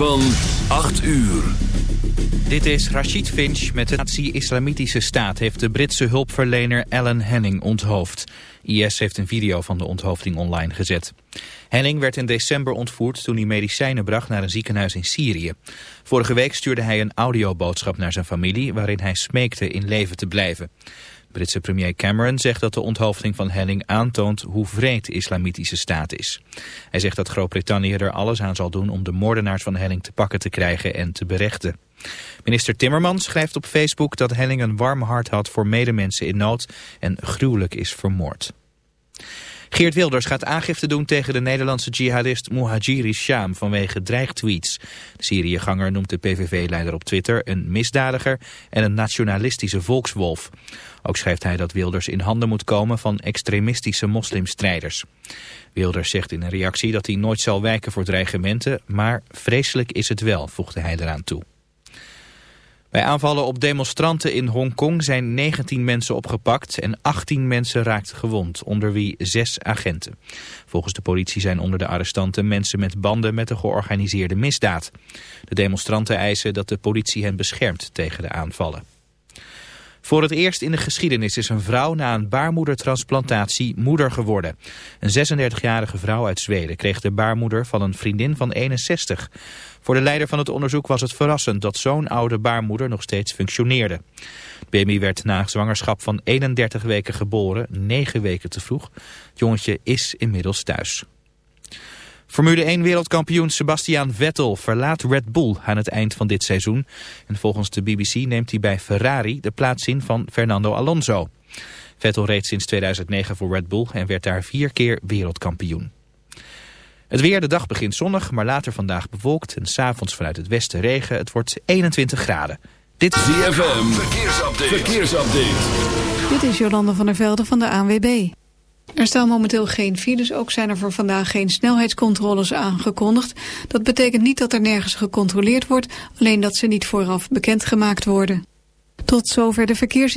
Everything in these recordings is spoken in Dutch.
Van 8 uur. Dit is Rashid Finch met de Nazi-Islamitische Staat... heeft de Britse hulpverlener Alan Henning onthoofd. IS heeft een video van de onthoofding online gezet. Henning werd in december ontvoerd toen hij medicijnen bracht naar een ziekenhuis in Syrië. Vorige week stuurde hij een audioboodschap naar zijn familie... waarin hij smeekte in leven te blijven. Britse premier Cameron zegt dat de onthoofding van Henning aantoont hoe vreed de islamitische staat is. Hij zegt dat Groot-Brittannië er alles aan zal doen om de moordenaars van Henning te pakken te krijgen en te berechten. Minister Timmermans schrijft op Facebook dat Henning een warm hart had voor medemensen in nood en gruwelijk is vermoord. Geert Wilders gaat aangifte doen tegen de Nederlandse jihadist Muhajiri Sham vanwege dreigtweets. De Syriëganger noemt de PVV-leider op Twitter een misdadiger en een nationalistische volkswolf. Ook schrijft hij dat Wilders in handen moet komen van extremistische moslimstrijders. Wilders zegt in een reactie dat hij nooit zal wijken voor dreigementen, maar vreselijk is het wel, voegde hij eraan toe. Bij aanvallen op demonstranten in Hongkong zijn 19 mensen opgepakt en 18 mensen raakten gewond, onder wie zes agenten. Volgens de politie zijn onder de arrestanten mensen met banden met de georganiseerde misdaad. De demonstranten eisen dat de politie hen beschermt tegen de aanvallen. Voor het eerst in de geschiedenis is een vrouw na een baarmoedertransplantatie moeder geworden. Een 36-jarige vrouw uit Zweden kreeg de baarmoeder van een vriendin van 61. Voor de leider van het onderzoek was het verrassend dat zo'n oude baarmoeder nog steeds functioneerde. Baby werd na zwangerschap van 31 weken geboren, 9 weken te vroeg. Het jongetje is inmiddels thuis. Formule 1 wereldkampioen Sebastian Vettel verlaat Red Bull aan het eind van dit seizoen. En volgens de BBC neemt hij bij Ferrari de plaats in van Fernando Alonso. Vettel reed sinds 2009 voor Red Bull en werd daar vier keer wereldkampioen. Het weer, de dag begint zonnig, maar later vandaag bewolkt en s'avonds vanuit het westen regen. Het wordt 21 graden. Dit is ZFM, verkeersupdate. verkeersupdate. Dit is Jolande van der Velde van de ANWB. Er staan momenteel geen files, ook zijn er voor vandaag geen snelheidscontroles aangekondigd. Dat betekent niet dat er nergens gecontroleerd wordt, alleen dat ze niet vooraf bekendgemaakt worden. Tot zover de verkeers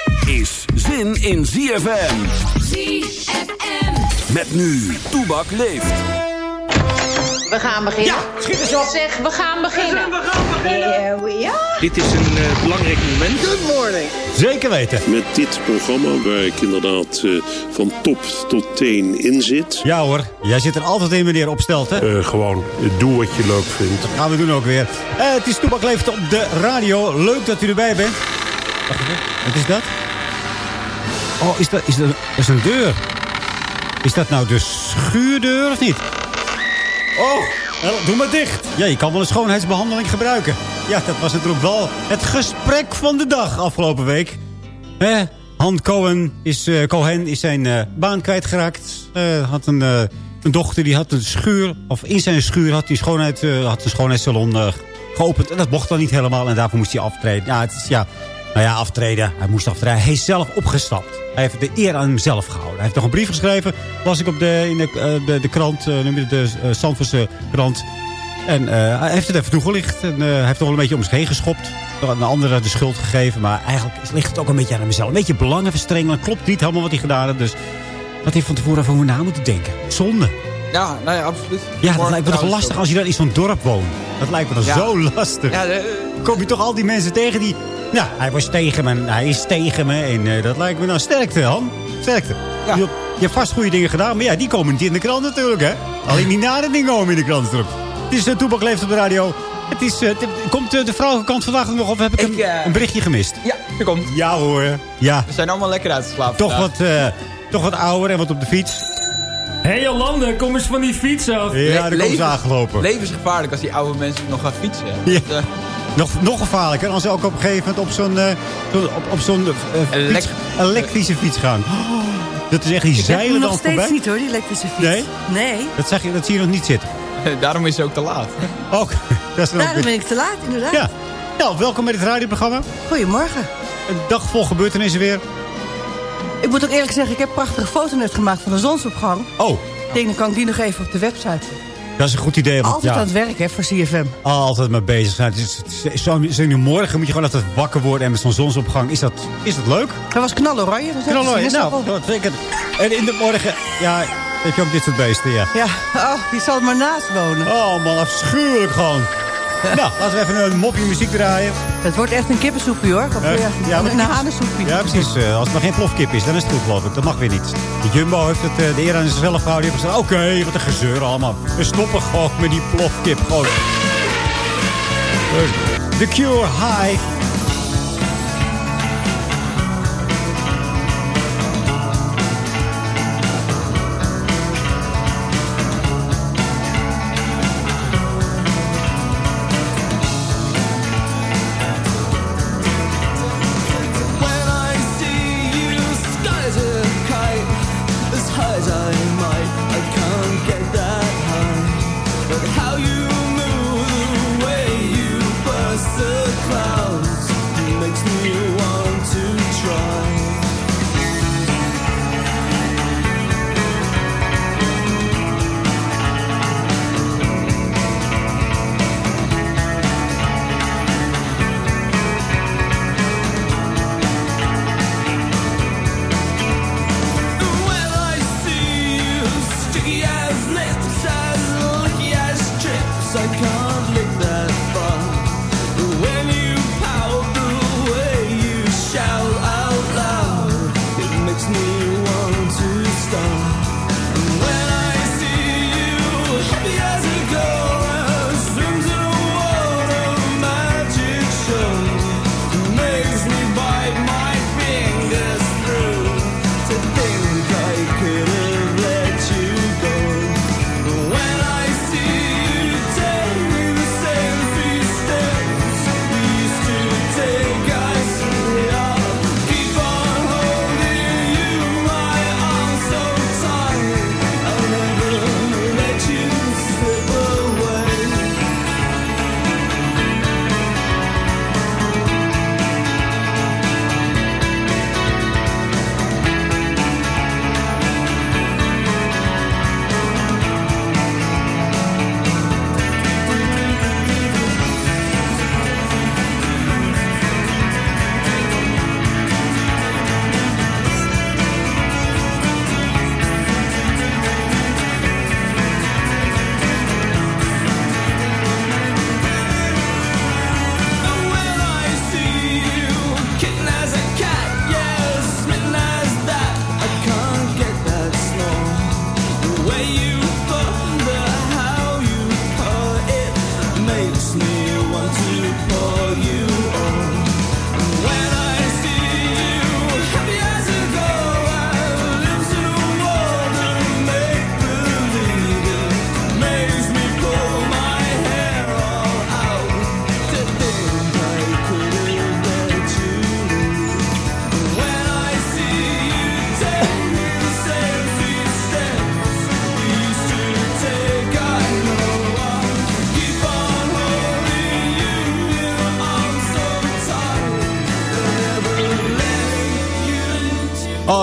is zin in ZFM. ZFM. Met nu, Toebak leeft. We gaan beginnen. Ja, schiet eens op. Zeg, we gaan beginnen. We gaan beginnen. Here we are. Dit is een uh, belangrijk moment. Good morning. Zeker weten. Met dit programma waar ik inderdaad uh, van top tot teen in zit. Ja hoor, jij zit er altijd in meneer Opstelt hè? Uh, gewoon, doe wat je leuk vindt. Dat gaan we doen ook weer. het is Toebak leeft op de radio. Leuk dat u erbij bent. Wacht even, wat is dat? Oh, is dat, is dat, is een deur. Is dat nou de schuurdeur of niet? Oh, doe maar dicht. Ja, je kan wel een schoonheidsbehandeling gebruiken. Ja, dat was natuurlijk wel het gesprek van de dag afgelopen week. Hè? Han Cohen is, uh, Cohen is zijn uh, baan kwijtgeraakt. Uh, had een, een dochter die had een schuur, of in zijn schuur had hij schoonheid, had een schoonheidssalon geopend. En dat mocht dan niet helemaal en daarvoor moest hij aftreden. Ja, het is, ja, nou ja, aftreden. Hij moest aftreden. Hij is zelf opgestapt. Hij heeft de eer aan hemzelf gehouden. Hij heeft nog een brief geschreven. Las ik op de, in de, de, de krant, noem je de uh, Zandvoortse krant. En hij heeft het even toegelicht. En hij heeft nog wel een beetje om zich heen geschopt een andere de schuld gegeven. Maar eigenlijk ligt het ook een beetje aan hemzelf. Een beetje belangenverstrengeling. Klopt niet helemaal wat hij gedaan heeft. Dus dat hij van tevoren even hoe na moeten denken. Zonde. Ja, nou ja, absoluut. Ja, dat lijkt me toch lastig als je dan in zo'n dorp woont. Dat lijkt me toch zo lastig. Ja, Kom je toch al die mensen tegen die... Nou, hij was tegen me hij is tegen me. En uh, dat lijkt me nou sterkte, Han. Sterkte. Ja. Je, je hebt vast goede dingen gedaan. Maar ja, die komen niet in de krant natuurlijk, hè. Alleen die nare dingen komen in de krant natuurlijk. Het is de Toepak Leeft op de radio. Het is, uh, komt uh, de vrouwenkant vandaag nog of heb ik, ik een, uh, een, berichtje gemist? Ja, er komt. Ja hoor. Ja. We zijn allemaal lekker uitgeslapen Toch wat, toch wat ouder en wat op de fiets. Hé hey Jolande, kom eens van die fiets af. Ja, daar komt ze aangelopen. Levensgevaarlijk als die oude mensen nog gaan fietsen. Ja. Dat, nog, nog gevaarlijker als ze ook op een gegeven moment op zo'n op, op zo'n Elekt elektrische fiets gaan. Oh, dat is echt die zeilen dan voorbij. nog steeds niet hoor, die elektrische fiets. Nee? Nee. Dat, zeg je, dat zie je nog niet zitten. Daarom is ze ook te laat. Ook. Dat is Daarom ben ik te laat, inderdaad. Ja. Nou, welkom bij dit radioprogramma. Goedemorgen. Een dag vol gebeurtenissen weer. Ik moet ook eerlijk zeggen, ik heb prachtige foto's net gemaakt van de zonsopgang. Oh. Ik denk, dan kan ik die nog even op de website zetten. Dat is een goed idee. Want, altijd aan het werk, hè, voor CFM. Altijd mee bezig zijn. Zo, zo, morgen moet je gewoon altijd wakker worden en met zo'n zonsopgang. Is dat, is dat leuk? Dat was knaloranje. Knaloranje, nou, dat. En in de morgen, ja, heb je ook dit soort beesten, ja. Ja, oh, die zal er maar naast wonen. Oh man, afschuwelijk gewoon. nou, laten we even een mopje muziek draaien. Het wordt echt een kippensoepje hoor. Of, ja, ja, een hanensoepje. Ja, precies. Uh, als het maar geen plofkip is, dan is het goed geloof ik. Dat mag weer niet. De Jumbo heeft het uh, de eer aan zichzelf gehouden. Die hebben gezegd, oké, wat een gezeur allemaal. We stoppen gewoon met die plofkip. Gewoon. The Cure High. eyes.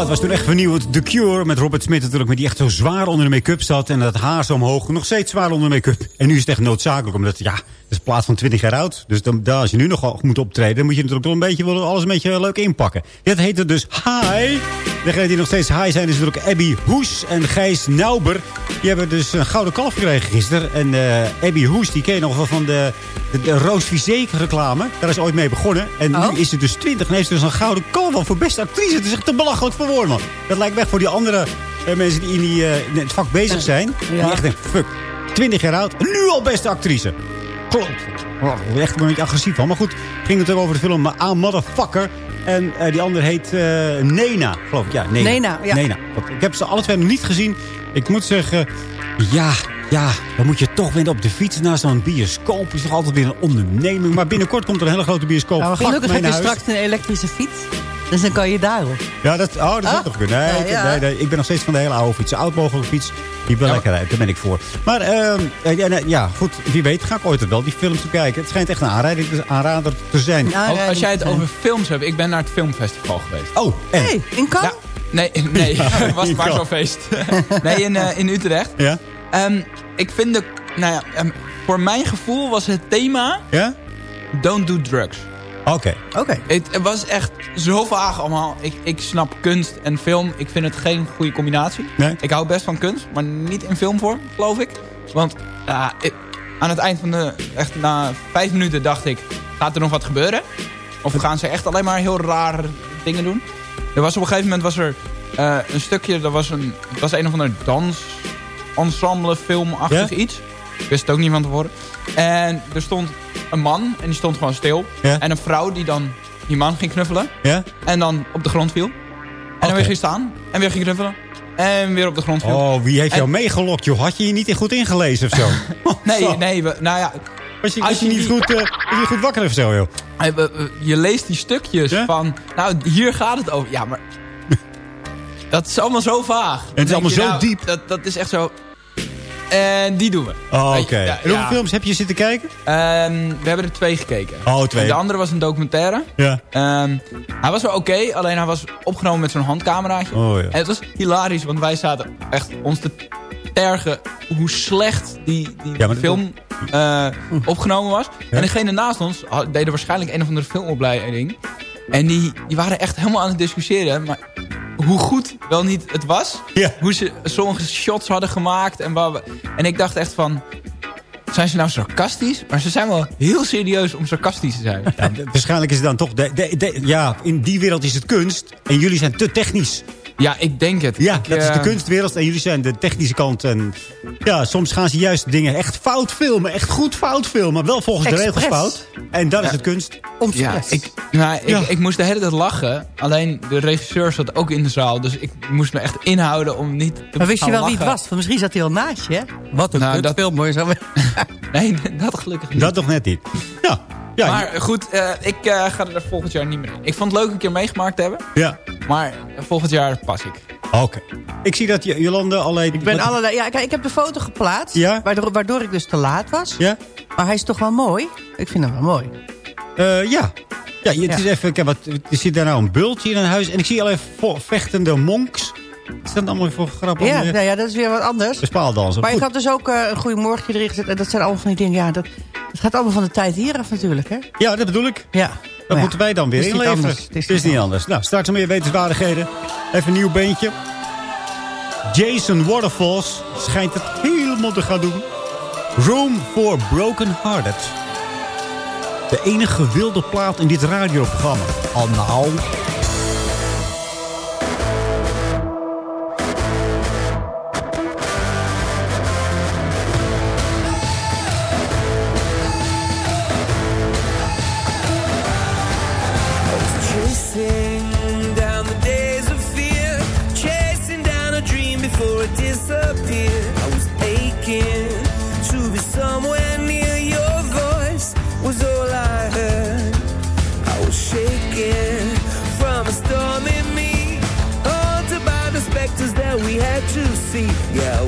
Oh, het was toen echt vernieuwend. The Cure met Robert Smith natuurlijk, met die echt zo zwaar onder de make-up zat. En dat haar zo omhoog. Nog steeds zwaar onder de make-up. En nu is het echt noodzakelijk, omdat ja, het is plaats van 20 jaar oud. Dus dan, dan, als je nu nog moet optreden, dan moet je natuurlijk toch een beetje alles een beetje leuk inpakken. Dit heette dus Hi. Degene die nog steeds high zijn is natuurlijk Abby Hoes en Gijs Nauber. Die hebben dus een gouden kalf gekregen gisteren. En uh, Abby Hoes, die ken je nog wel van de, de, de Roos reclame. Daar is ooit mee begonnen. En Oh. nu is ze dus 20 en heeft ze dus een gouden kalf al voor beste actrice. Het is echt te belachelijk voor woorden, man. Dat lijkt echt voor die andere eh, mensen die in, die, eh, in het vak bezig zijn. Die echt denken, fuck, 20 jaar oud, nu al beste actrice. Klopt. Oh, echt een beetje agressief van. Maar goed, ging het over de film A Motherfucker. En eh, die andere heet Nena, geloof ik. Ja, Nena. Nena, ja. Ik heb ze alle twee nog niet gezien. Ik moet zeggen, ja, ja, dan moet je toch weer op de fiets naar zo'n bioscoop. is toch altijd weer een onderneming. Maar binnenkort komt er een hele grote bioscoop. Nou, gelukkig heb je straks een elektrische fiets. Dus dan kan je daarop. Ja, dat, oh, dat zou Ah? toch kunnen. Nee, Ja, ik, ja. nee, nee, ik ben nog steeds van de hele oude fiets. Zo oud mogelijke fiets. Die wel lekker rijdt. Daar ben ik voor. Maar ehm, eh, ja, nee, ja, goed. Wie weet ga ik ooit wel die films te kijken. Het schijnt echt een aanrijding, aanrader te zijn. Als jij het over films hebt, ik ben naar het filmfestival geweest. Oh, en? Hey, in Cannes? Nee, nee, Ja, het was maar zo'n feest. nee, in, eh, in Utrecht. Ja? Ehm, ik vind de, nou ja, ehm, voor mijn gevoel was het thema Ja? Don't do drugs. Oké. Oké. Het, het was echt zo vaag allemaal. Ik, ik snap kunst en film. Ik vind het geen goede combinatie. Nee? Ik hou best van kunst, maar niet in filmvorm, geloof ik. Want ik- aan het eind van de... Echt na vijf minuten dacht ik... Gaat er nog wat gebeuren? Of gaan ze echt alleen maar heel rare dingen doen? Er was op een gegeven moment was er eh, een stukje... Dat was een, het was een of ander dans ensemble filmachtig Ja? iets. Ik wist het ook niet van tevoren. En er stond een man en die stond gewoon stil. Ja? En een vrouw die dan die man ging knuffelen. Ja? En dan op de grond viel. En dan weer ging staan. En weer ging knuffelen. En weer op de grond viel. Oh, wie heeft En- jou meegelokt, joh? Had je je niet goed ingelezen of zo? Nee, Zo. nee, we, nou ja. Was je, Als je je niet die- goed, eh, was je goed wakker of zo, joh? eh, Je leest die stukjes Ja? van... Nou, hier gaat het over. Ja, maar... dat is allemaal zo vaag. het is allemaal je, zo nou, Dat, dat is echt zo... En die doen we. Oh, oké. ja, En hoeveel ja. films heb je zitten kijken? Ehm, we hebben er twee gekeken. Oh, twee. En de andere was een documentaire. Ja. Ehm, hij was wel oké, alleen hij was opgenomen met zo'n handcameraatje. Oh, ja. En het was hilarisch, want wij zaten echt ons te tergen hoe slecht die, die Ja, film eh, opgenomen was. Ja. En degene naast ons deden waarschijnlijk een of andere filmopleiding. En die, die waren echt helemaal aan het discussiëren. Maar hoe goed wel niet het was. Ja. Hoe ze sommige shots hadden gemaakt. En, waar we, en ik dacht echt van... Zijn ze nou sarcastisch? Maar ze zijn wel heel serieus om sarcastisch te zijn. Ja, waarschijnlijk is het dan toch... De, de, de- ja, in die wereld is het kunst. En jullie zijn te technisch. Ja, ik denk het. Ja, Ik, dat is de eh, kunstwereld. En jullie zijn de technische kant. En ja, soms gaan ze juist dingen echt fout filmen. Echt goed fout filmen. Wel volgens de regels fout. En dat is het kunst. Om Ja, ik, nou, ik, Ja. ik moest de hele tijd lachen. Alleen de regisseur zat ook in de zaal. Dus ik moest me echt inhouden om niet te maar wist je wel wie het was? Want misschien zat hij al naast je, hè? Wat een Nou, nou, dat- film, mooi zo. Nee, dat gelukkig niet. Dat toch net niet. Ja, ja, maar goed, eh, ik eh, ga er volgend jaar niet meer in. Ik vond het leuk een keer meegemaakt te hebben. ja. Maar volgend jaar pas ik. Oké. Ik zie dat Jolande alleen... Ik ben allerlei... Ja, kijk, ik heb de foto geplaatst. Ja? Waardoor, waardoor ik dus te laat was. Ja? Maar hij is toch wel mooi? Ik vind hem wel mooi. Eh, ja. Ja, het Ja. is even... Kijk, wat, er zit daar nou een bultje in een huis. En ik zie alleen vechtende monks. Is dat allemaal voor grappig? Ja, nou ja, dat is weer wat anders. De spaaldansen. Maar ik Goed. had dus ook eh, een goeiemorgen erin gezet. En dat zijn allemaal van die dingen. Ja, dat, dat gaat allemaal van de tijd hier af natuurlijk, hè? Ja, dat bedoel ik. Ja. Dat Maar moeten wij dan weer het is niet inleveren. anders. Het is, niet anders. Nou, straks meer wetenswaardigheden. Even een nieuw beentje. Jason Waterfalls schijnt het helemaal te gaan doen. Room for Broken Hearted. De enige wilde plaat in dit radioprogramma. Al nou. See. Yeah,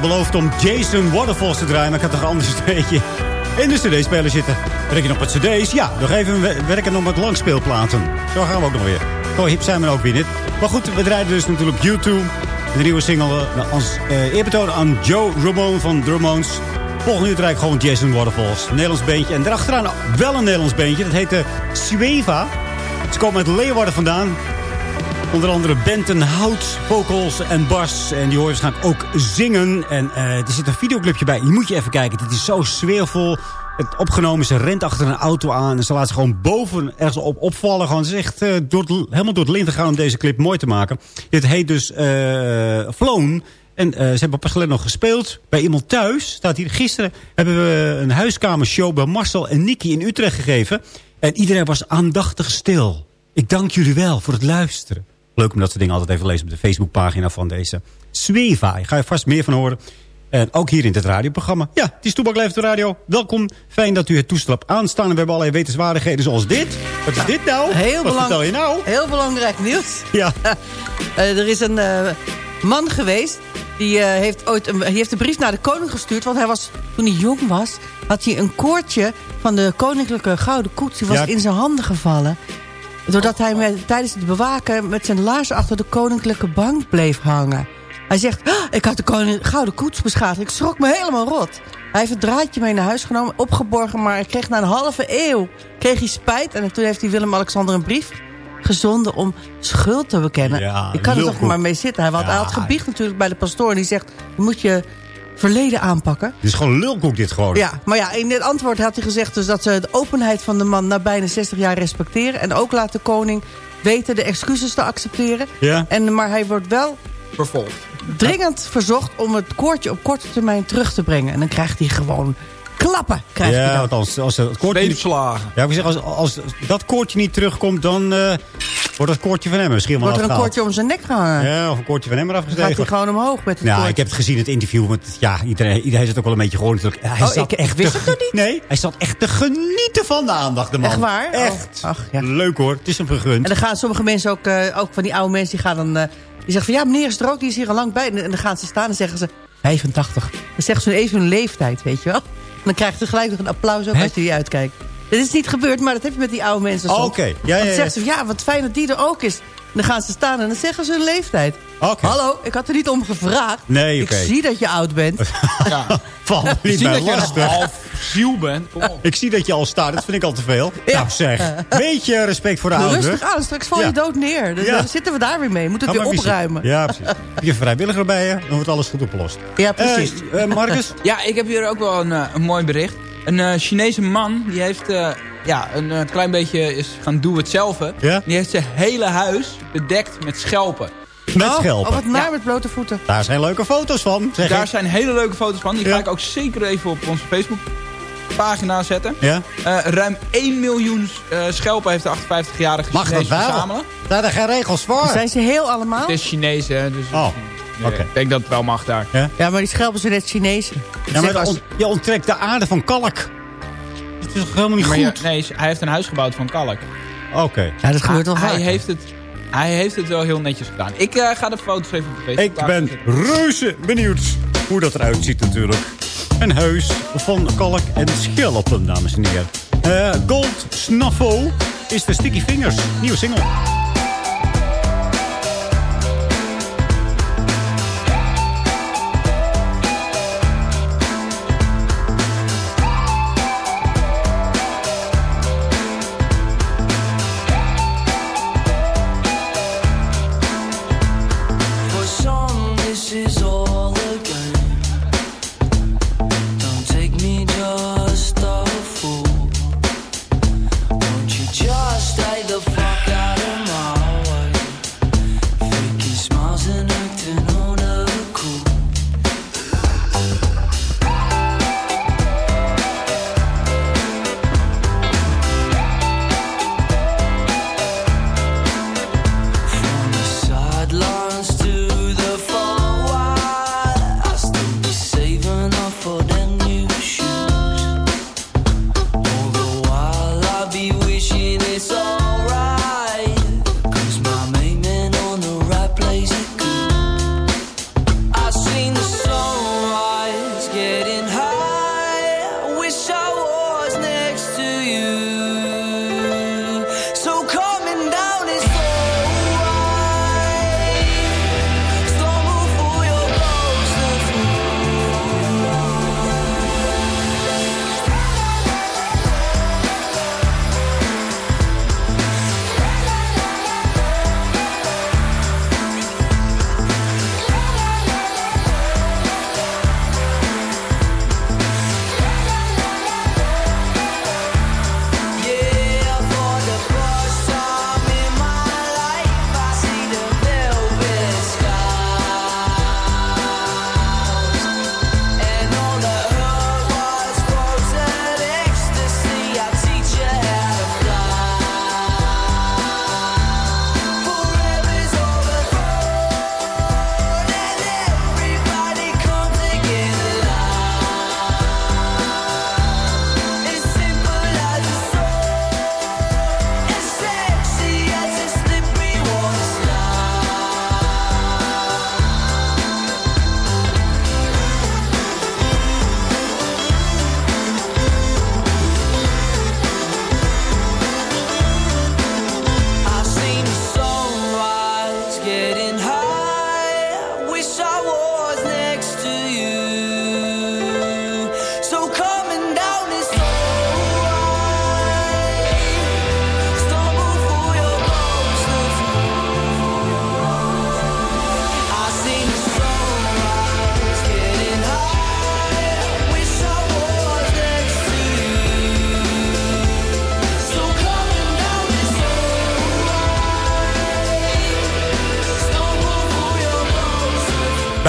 beloofd om Jason Waterfalls te draaien, maar ik had toch anders een beetje in de cd-speler zitten. Je nog met cd's? Ja, nog even we- werken nog met langspeelplaten. Zo gaan we ook nog weer. Gewoon hip zijn we ook weer. Maar goed, we draaien dus natuurlijk YouTube. De nieuwe single eh, als eh, eerbetoon aan Joe Ramone van Drummons. Volgende uur draai ik gewoon Jason Waterfalls. Een Nederlands beentje. En daarachteraan wel een Nederlands beentje. Dat heet de Sueva. Ze komen uit Leeuwarden vandaan. Onder andere Benton Hout, vocals en bas. En die hoor je waarschijnlijk ook zingen. En eh, er zit een videoclipje bij. Je moet je even kijken. Dit is zo sfeervol. Het opgenomen, ze rent achter een auto aan. En ze laat zich gewoon boven ergens op opvallen. Gewoon, ze is echt eh, door helemaal door het lint gegaan om deze clip mooi te maken. Dit heet dus eh Flown. En ze hebben pas geleden nog gespeeld bij iemand thuis. Staat hier. Gisteren hebben we een huiskamershow bij Marcel en Nicky in Utrecht gegeven. En iedereen was aandachtig stil. Ik dank jullie wel voor het luisteren. Leuk om dat soort dingen altijd even lezen op de Facebookpagina van deze Zweva. Ik ga je vast meer van horen. En ook hier in dit radioprogramma. Ja, het is Toebak Leeft de Radio. Welkom. Fijn dat u het toestel hebt aanstaan. En we hebben allerlei wetenswaardigheden zoals dit. Wat is dit nou? Heel Wat vertel je nou? Heel belangrijk nieuws. Ja. Eh, er is een eh, man geweest. Die, eh, heeft ooit een, die heeft een brief naar de koning gestuurd. Want hij was, toen hij jong was, had hij een koordje van de koninklijke gouden koets. Die was Ja. in zijn handen gevallen. Doordat hij met, tijdens het bewaken met zijn laars achter de koninklijke bank bleef hangen. Hij zegt, "Ah, ik had de koning, gouden koets beschadigd. Ik schrok me helemaal rot. Hij heeft het draadje mee naar huis genomen, opgeborgen. Maar hij kreeg na een halve eeuw kreeg hij spijt. En toen heeft hij Willem-Alexander een brief gezonden om schuld te bekennen. Ja, ik kan er toch maar mee zitten. Hij, had, hij had gebiecht natuurlijk bij de pastoor. En die zegt, moet je verleden aanpakken. Dit is gewoon lulkoek dit gewoon. Ja, maar ja, in dit antwoord had hij gezegd dus dat ze de openheid van de man na bijna 60 jaar respecteren. En ook laat de koning weten de excuses te accepteren. Ja. En, maar hij wordt wel Vervolgd. dringend verzocht om het koordje op korte termijn terug te brengen. En dan krijgt hij gewoon klappen. Krijgt hij Ja, dan. want als, als het niet, Zweepslagen. ja, ik als, als dat koordje niet terugkomt, dan eh, wordt dat koordje van hem misschien wel Wordt er een koordje om zijn nek gehangen. Ja, of een koordje van hem eraf Dan gaat hij gestegen. gewoon omhoog met het Nou, koordje. ik heb het gezien in het interview. Want ja, iedereen, iedereen zit ook wel een beetje gewoon natuurlijk. Hij Oh, zat ik- echt ik wist te, het niet. Nee, hij zat echt te genieten van de aandacht, de man. Echt waar? Oh, Echt. ach, ja. Leuk hoor, het is hem gegund. En dan gaan sommige mensen ook, eh, ook van die oude mensen, die gaan dan... eh, die zeggen van, ja meneer is er ook, die is hier al lang bij. En, en dan gaan ze staan en zeggen ze, 85. Dan zeggen ze even hun leeftijd, weet je wel. Dan krijgt ze gelijk nog een applaus ook Hè? als je die uitkijkt. Dit is niet gebeurd, maar dat heb je met die oude mensen Oh, soms. oké. Ja, ja, Dan zeggen ze, ja, wat fijn dat die er ook is. Dan gaan ze staan en dan zeggen ze hun leeftijd. Oké. Hallo, ik had er niet om gevraagd. Nee, oké. Ik zie dat je oud bent. Ja. Val niet ziet bij dat je lastig. half ziel bent. Ik zie dat je al staat, dat vind ik al te veel. Ja. Nou zeg, beetje respect voor de ouderen. Rustig aan, straks val je Ja. dood neer. Dan Ja. dan zitten we daar weer mee. Moeten het weer opruimen. Ja, precies. Heb je een vrijwilliger bij je, dan wordt alles goed opgelost. Ja, precies. Eh, eh, Marcus? Ja, ik heb hier ook wel een, eh, een mooi bericht. Een eh, Chinese man, die heeft eh, ja, een eh, klein beetje is gaan doen het zelf. Ja? Die heeft zijn hele huis bedekt met schelpen. Met Oh, schelpen. Oh, wat naar met blote voeten. Daar zijn leuke foto's van, zeg Daar ik. zijn hele leuke foto's van. Die Ja. ga ik ook zeker even op onze Facebook pagina zetten. Ja? Eh, ruim 1 miljoen eh, schelpen heeft de 58-jarige Mag dat Chinees verzamelen. Daar zijn geen regels voor. Zijn ze heel allemaal? Het is Chinees, hè, dus Oh, oké. ik denk dat het wel mag daar. Ja? Ja, maar die schelpen zijn net Chinees. Ja, maar Zeg, als- on- je onttrekt de aarde van kalk. Dat is toch helemaal niet Maar goed? ja, nee, hij heeft een huis gebouwd van kalk. Oké. Ja, dat gebeurt wel hij, heeft het, hij heeft het wel heel netjes gedaan. Ik eh, ga de foto's even op de Ik ben reuze benieuwd hoe dat eruit ziet natuurlijk. Een huis van kalk en schelpen, dames en heren. Eh, Gold Snuffle is de Sticky Fingers. Nieuwe single.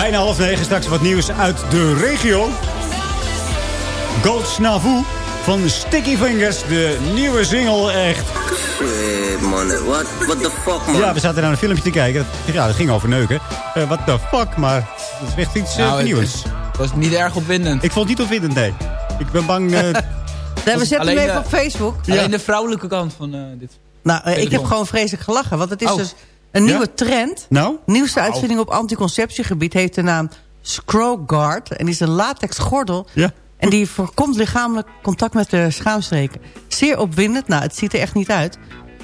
Bijna half negen. Straks wat nieuws uit de regio. Gold Snavu van Sticky Fingers. De nieuwe single, echt. Shit, man. What, what the fuck, man? Ja, we zaten naar een filmpje te kijken. Ja, dat ging over neuken. Eh what the fuck, maar dat is echt iets uh, Nou, het nieuws. Dat is niet erg opwindend. Ik vond het niet opwindend, nee. Ik ben bang... eh, Nee, we zetten Alleen hem even de- op Facebook. Alleen de vrouwelijke kant van eh, dit. Nou, eh, ik heb gewoon vreselijk gelachen. Want het is Oh. dus een nieuwe trend. nou? Nieuwste uitvinding op anticonceptiegebied heeft de naam Scroguard. En die is een latex gordel. Ja. En die voorkomt lichamelijk contact met de schaamstreken. Zeer opwindend. Nou, het ziet er echt niet uit.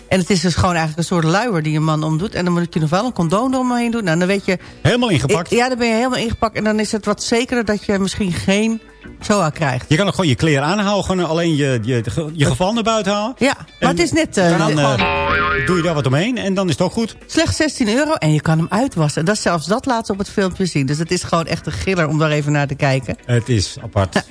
En het is dus gewoon eigenlijk een soort luier die een man omdoet. En dan moet je nog wel een condoom eromheen doen. Nou, dan weet je... Helemaal ingepakt. Ja, dan ben je helemaal ingepakt. En dan is het wat zekerder dat je misschien geen SOA krijgt. Je kan ook gewoon je kleren aanhouden. Gewoon alleen je, je, je geval naar buiten halen. Ja, maar En het is net... eh, dan eh, doe je daar wat omheen en dan is het ook goed. Slechts 16 euro en je kan hem uitwassen. En dat zelfs dat laat ze op het filmpje zien. Dus het is gewoon echt een giller om daar even naar te kijken. Het is apart.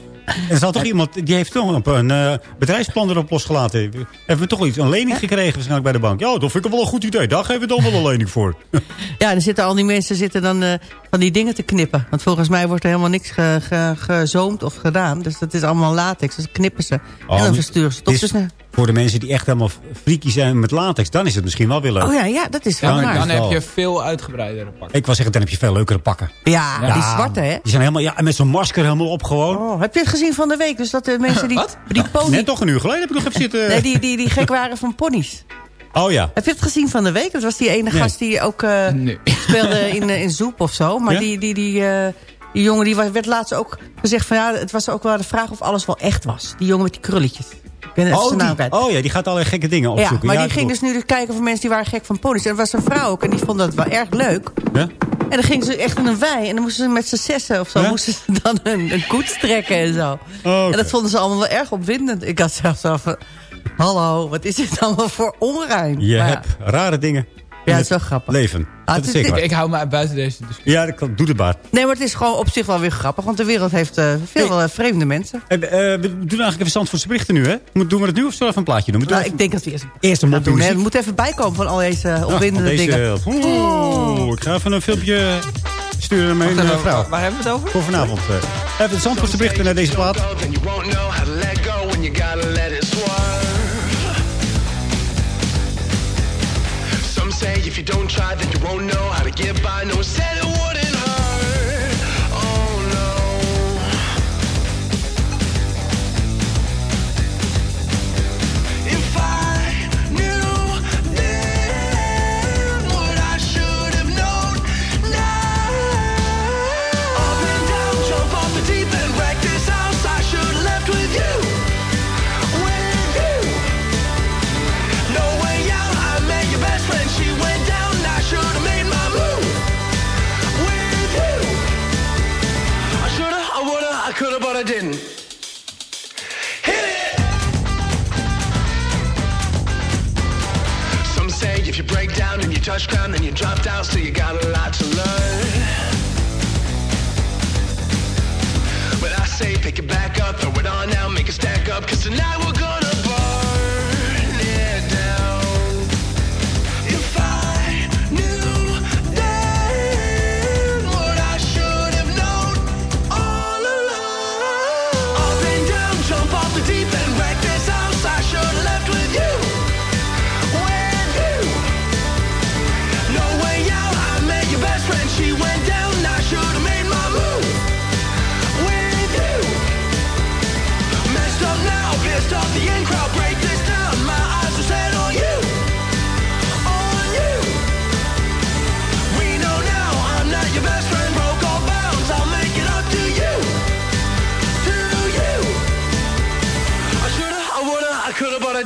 Er zal toch iemand, die heeft toch een, een eh, bedrijfsplan erop losgelaten. Hebben we toch iets, een lening gekregen waarschijnlijk bij de bank. Ja, dat vind ik wel een goed idee. Daar geven we dan wel een lening voor. Ja, en er zitten al die mensen zitten dan van die dingen te knippen. Want volgens mij wordt er helemaal niks ge, ge- gezoomd of gedaan. Dus dat is allemaal latex. Dus knippen ze. en dan versturen ze het op Dit de is snel. Voor de mensen die echt helemaal freaky zijn met latex, dan is het misschien wel weer leuk. Oh ja, ja, dat is wel waar. Dan heb je veel uitgebreidere pak. Ik wil zeggen, dan heb je veel leukere pakken. Ja, die zwarte, hè? Die zijn helemaal, ja, en met zo'n masker helemaal op gewoon. Oh, heb je het gezien van de week? Dus dat de mensen die, die pony... Net toch een uur geleden heb ik nog even zitten. Nee, die, die, die gek waren van ponies. Oh ja. Heb je het gezien van de week? Dat was die ene Nee. gast die ook eh, speelde in, eh, in Zoep of zo. Maar Ja? die, die, die, eh, die jongen die werd laatst ook gezegd van... ja, het was ook wel de vraag of alles wel echt was. Die jongen met die krulletjes. Oh, die- oh ja, die gaat allerlei gekke dingen Ja, opzoeken. maar Ja, die ging dus nu dus kijken voor mensen die waren gek van ponies. En er was een vrouw ook en die vond dat wel erg leuk. Ja? En dan ging ze echt in een wei. En dan moesten ze met z'n zessen of zo... Ja? moesten ze dan een, een koets trekken en zo. Oh, En dat vonden ze allemaal wel erg opwindend. Ik had zelfs zo van... Hallo, wat is dit allemaal voor onruim? Je Maar ja. hebt rare dingen. Ja, in het is wel grappig. Leven. Ah, dat is zeker waar. Ik hou me buiten deze discussie. Ja, dat doe het maar. Nee, maar het is gewoon op zich wel weer grappig. Want de wereld heeft eh, veel eh, vreemde mensen. Eh, eh, we doen eigenlijk even Zandvoortse berichten nu, hè? Moet- Doen we het nu of zullen we even een plaatje doen? We doen Nou, even- ik denk dat we eerst, Eerst een doen. mopmuziek. We moeten even bijkomen van al deze Ja, opwindende deze- dingen. Oeh, ik ga even een filmpje sturen naar mijn vrouw. waar, hebben we het over? Voor vanavond. eh. Even de Zandvoortse berichten naar deze plaat. Don't try, then you won't know how to get by. No one down and you touch ground, then you drop down, still you got a lot to learn. But I say pick it back up, throw it on now, make it stack up, cause tonight we're gonna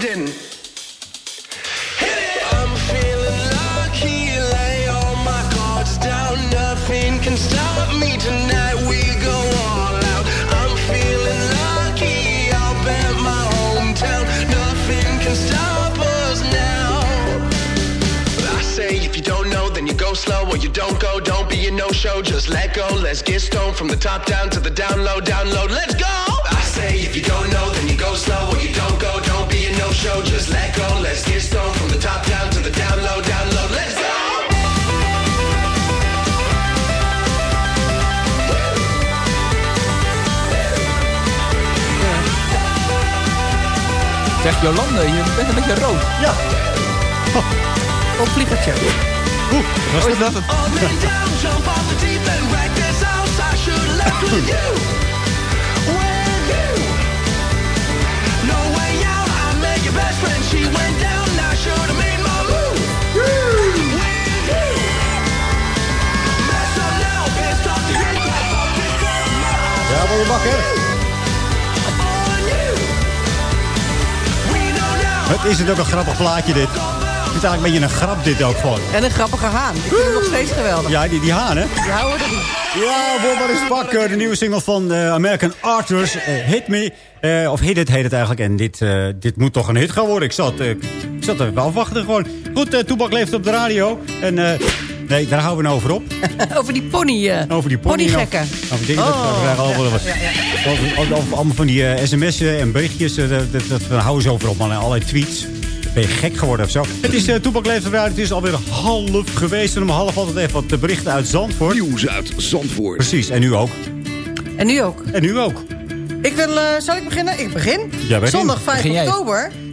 didn't. I'm feeling lucky, lay all my cards down. Nothing can stop me tonight. We go all out. I'm feeling lucky, I'll bet my hometown. Nothing can stop us now. I say if you don't know, then you go slow or you don't go. Don't be a no-show, just let go. Let's get stoned from the top down to the down low, down low. Let's go! I say if you don't know, then you go slow Go just let go. Let's get stone from the top down to the down low, down low. Let's go. Zeg Jolande, je bent een beetje rood. Ja. Oh. Op vliegertje. Oeh, was dat? Het? Is het ook een grappig plaatje dit. Het is eigenlijk een beetje een grap dit ook gewoon. En een grappige haan. Ik vind hem nog steeds geweldig. Ja, die, die haan, hè? Die houden er niet. Ja, word maar eens. De nieuwe single van eh, American Artists, eh, Hit Me. Eh, of Hit It heet het eigenlijk. En dit, dit moet toch een hit gaan worden. Ik zat, ik zat er wel wachten gewoon. Goed, Toebak leeft op de radio. En nee, daar houden we nou over op. Over die pony. eh, Over die pony. Ponygekken. Over dingen. Oh, we krijgen allemaal ja, wat- ja, ja. over- allemaal van die eh, sms'en en berichtjes. eh, dat, dat, dat houden ze over op. Man. En allerlei tweets. Ben je gek geworden of zo? Het is uh, Toepak. Het is alweer half geweest. En om half altijd even wat de berichten uit Zandvoort. Nieuws uit Zandvoort. Precies, en nu ook. En nu ook. En nu ook. Ik wil, eh, zal ik beginnen? Ik begin. Ja, begin. Zondag 5 Begin jij.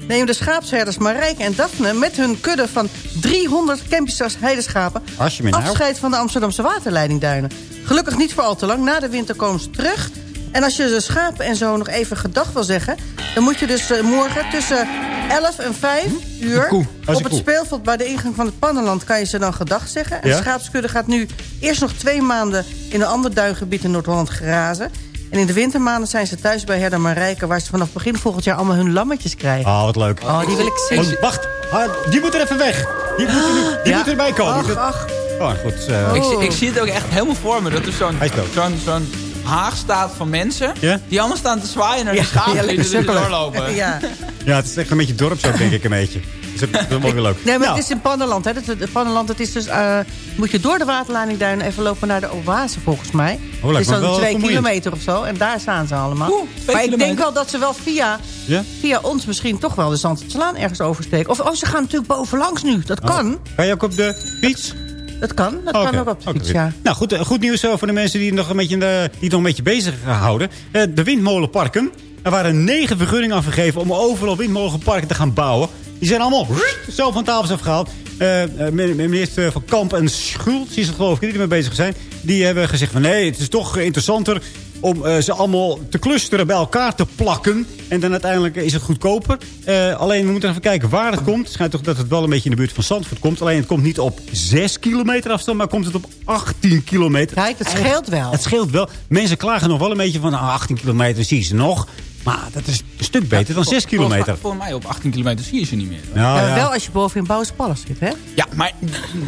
Nemen de schaapsherders Marijke en Daphne... met hun kudde van 300 Kempische heideschapen... Nou- afscheid van de Amsterdamse waterleidingduinen. Gelukkig niet voor al te lang. Na de winter komen ze terug. En als je de schapen en zo nog even gedag wil zeggen... dan moet je dus eh, morgen tussen 11 en 5 uur... koe. Dat is op het speelveld bij de ingang van het Pannenland... kan je ze dan gedag zeggen. En Ja? de schaapskudde gaat nu eerst nog twee maanden... in een ander duingebied in Noord-Holland grazen... En in de wintermaanden zijn ze thuis bij Herder Marijke... waar ze vanaf begin volgend jaar allemaal hun lammetjes krijgen. Ah, wat leuk. Oh, die wil ik zien. Oh, wacht, ah, die moet er even weg. Die moet, er, nu- die Ja. moet erbij komen. Ach. Oh, goed. eh, Ik, zie- ik zie het ook echt helemaal voor me. Dat zo'n Hij is dood. zo'n zo'n haag staat van mensen... Ja? die allemaal staan te zwaaien naar de schapen ja, die er sukkelen. doorlopen. Ja. Ja, het is echt een beetje dorpsop, denk ik, een beetje. Dus dat is wel weer leuk. Nee, maar Nou, het is in Pannenland. Hè. Het, het Pannenland, het is dus... eh, moet je door de waterleidingduin even lopen naar de oase, volgens mij. Oh, het me is dan twee vermoeiend. kilometer of zo. En daar staan ze allemaal. Oeh, maar ik kilometer. denk wel dat ze wel via, Ja? via ons misschien toch wel de Zandvoortslaan ergens oversteken. Of oh, ze gaan natuurlijk bovenlangs nu. Dat kan. Ga je ook op de fiets? Dat kan. Dat kan ook op de fiets, ja. Nou, goed, eh, goed nieuws eh, voor de mensen die nog een beetje, eh, die het nog een beetje bezig houden. De windmolenparken. Er waren negen vergunningen afgegeven om overal windmolenparken te gaan bouwen. Die zijn allemaal zo van tafel afgehaald. Eh, eh, minister van Kamp en Schultz, is het geloof ik, die ermee bezig zijn. Die hebben gezegd van nee, het is toch interessanter om eh, ze allemaal te clusteren, bij elkaar te plakken. En dan uiteindelijk is het goedkoper. Eh, alleen we moeten even kijken waar het komt. Het schijnt toch dat het wel een beetje in de buurt van Zandvoort komt. Alleen het komt niet op 6 kilometer afstand, maar komt het op 18 kilometer. Kijk, het scheelt wel. Het scheelt wel. Mensen klagen nog wel een beetje van ah, 18 kilometer zie je ze nog. Maar dat is een stuk beter dan 6 kilometer. Volgens, volgens mij op 18 kilometer zie je ze niet meer. Nou, Ja, ja. Wel als je boven in Bouwspallen zit, hè? Ja, maar...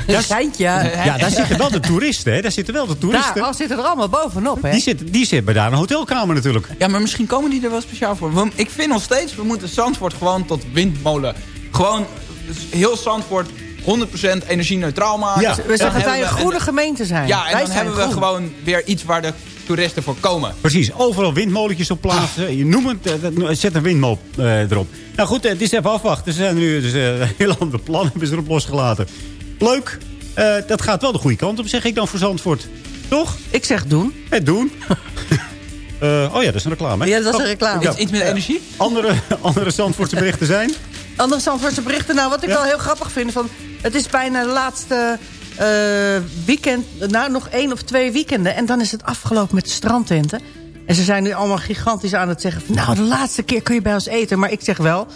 Dat schijnt, ja. ja, daar zitten wel de toeristen. Hè? Daar zitten wel de toeristen. Daar oh, zitten er allemaal bovenop, hè? Die zit, die zit bij daar een hotelkamer natuurlijk. Ja, maar misschien komen die er wel speciaal voor. We- ik vind nog steeds, we moeten Zandvoort gewoon tot windmolen. Gewoon heel Zandvoort 100% energie-neutraal maken. Ja. We zeggen dat wij een groene gemeente zijn. Ja, en wij dan hebben we groen. gewoon weer iets waar de toeristen voor komen. Precies, overal windmolentjes op plaatsen. Je noemt het, eh, dat- zet een windmolen eh, erop. Nou goed, eh, het is even afwachten. Ze zijn nu dus, een heel ander plan hebben ze erop losgelaten. Leuk. Eh, dat gaat wel de goede kant op, zeg ik dan voor Zandvoort. Toch? Ik zeg doen. Het doen. Eh, oh ja, dat is een reclame. hè? Ja, dat is een Oh, reclame. ja. Iets, met energie? Andere, andere Zandvoortse berichten zijn? Andere Zandvoortse berichten. Nou, wat ik Ja. wel heel grappig vind... Van, het is bijna de laatste weekend... Nou, nog één of twee weekenden. En dan is het afgelopen met de strandtenten. En ze zijn nu allemaal gigantisch aan het zeggen... Van, nou, de laatste keer kun je bij ons eten. Maar ik zeg wel...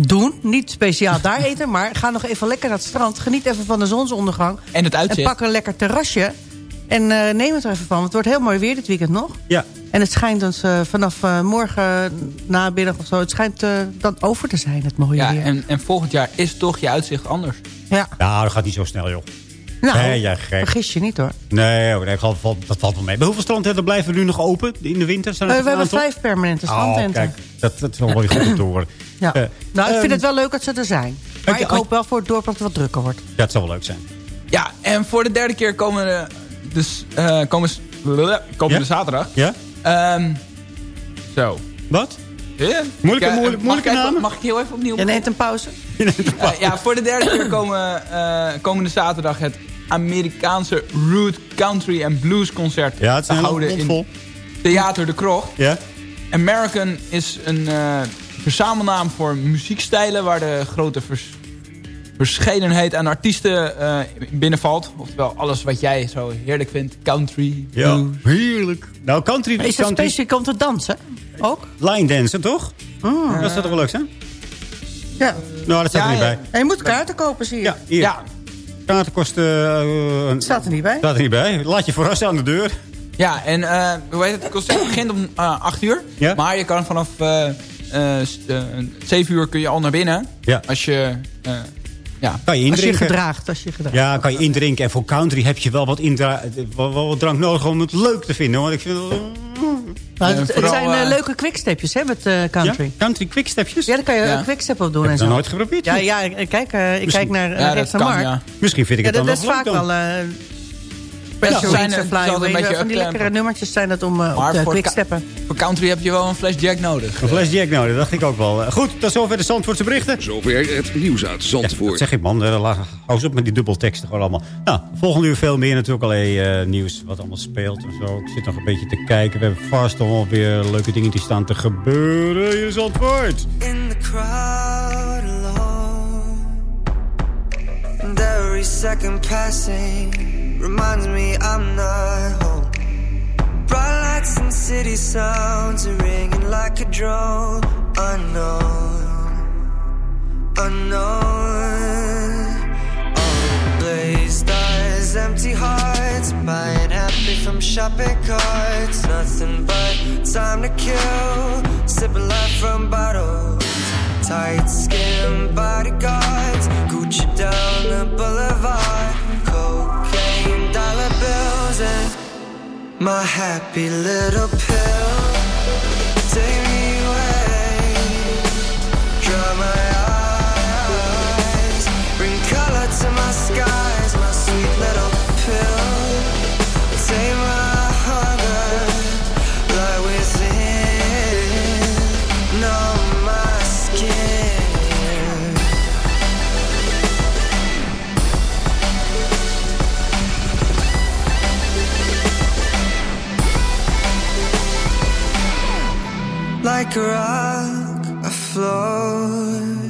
Doen, niet speciaal daar eten, maar ga nog even lekker naar het strand. Geniet even van de zonsondergang. En het uitzicht. En pak een lekker terrasje. En eh, neem het er even van, want het wordt heel mooi weer dit weekend nog. Ja. En het schijnt dus eh, vanaf eh, morgen namiddag of zo... het schijnt eh, dan over te zijn, het mooie Ja, weer. en, en volgend jaar is toch je uitzicht anders. Ja. Nou, dat gaat niet zo snel, joh. Nou, Nee, gek. vergis je niet hoor. Nee, hoor, dat valt, dat valt wel mee. Maar hoeveel strandtenten blijven er nu nog open in de winter? Zijn Eh, we hebben aantal? vijf permanente Oh, strandtenten. kijk, dat, dat is wel weer goed om te horen. ja. Eh, nou, ik vind ehm, het wel leuk dat ze er zijn. Maar ik hoop wel voor het dorp dat het wat drukker wordt. Ja, het zou wel leuk zijn. Ja, en voor de derde keer komen de, dus, eh komen, komende Ja? zaterdag. Ja? Ehm, zo. Wat? Ja? Moeilijke- Ik, eh, moeilijke- mag moeilijke ik even- namen? Mag ik heel even opnieuw? Je neemt een pauze. Eh, ja, voor de derde keer komen eh, komende zaterdag het Amerikaanse Root Country and Blues concert Ja, het is te houden in. Theater de Krocht. Ja? American is een eh, verzamelnaam voor muziekstijlen... waar de grote vers verscheidenheid aan artiesten eh, binnenvalt. Oftewel alles wat jij zo heerlijk vindt. Country, Ja, blues. heerlijk. Nou, country... Is dat country, specifiek om te dansen? Ook? Line dansen, toch? Oh. Dat zou toch wel leuk zijn? Ja. Nou, dat staat er niet ja. bij. En je moet kaarten kopen, zie je. Ja, hier. Ja, Kaarten kosten... eh, een- Staat er niet bij. Staat er niet bij. Laat je verrassen aan de deur. ja en eh, hoe heet het? Het concert begint om eh 8 uur. Ja. Maar je kan vanaf eh, 7 uur kun je al naar binnen. Ja. Als je... eh, ja. Kan je Als je gedraagt, als je gedraagt. Ja, kan je indrinken. En voor country heb je wel wat, wel, wel wat drank nodig om het leuk te vinden. Want ik vind het... Nou, het, zijn eh, eh, leuke quickstepjes, hè, met eh, country. Ja? Country quickstepjes? Ja, daar kan je Ja. een quickstep op doen en zo. dat nooit geprobeerd. Ja, ja, ik kijk, eh, ik Misschien- kijk naar uh, Ja, rechts dat naar Mark. ja. Misschien vind ik Ja, het dat, dan dat nog is leuk vaak dan. wel... Special zijn- is Fly een Van die lekkere nummertjes zijn dat om uh, op te voor quicksteppen. Voor country heb je wel een fles Jack nodig. Een fles Jack nodig, dat dacht ik ook wel. Eh, Goed, tot zover de Zandvoortse berichten. Zover het nieuws uit Zandvoort. dat zeg ik man, Eh, laat- hou eens op met die dubbelteksten gewoon allemaal. Nou, volgende uur veel meer natuurlijk alleen eh, nieuws wat allemaal speelt en zo. Ik zit nog een beetje te kijken. We hebben vast al weer leuke dingen die staan te gebeuren in Zandvoort. in the crowd alone. And every second passing reminds me I'm not home. Bright lights and city sounds are ringing like a drone. Unknown, unknown. All blazed eyes, empty hearts, buying happy from shopping carts. Nothing but time to kill, sipping life from bottles. Tight skin bodyguards, Gucci down the boulevard poison, my happy little pill. Take like a rock afloat.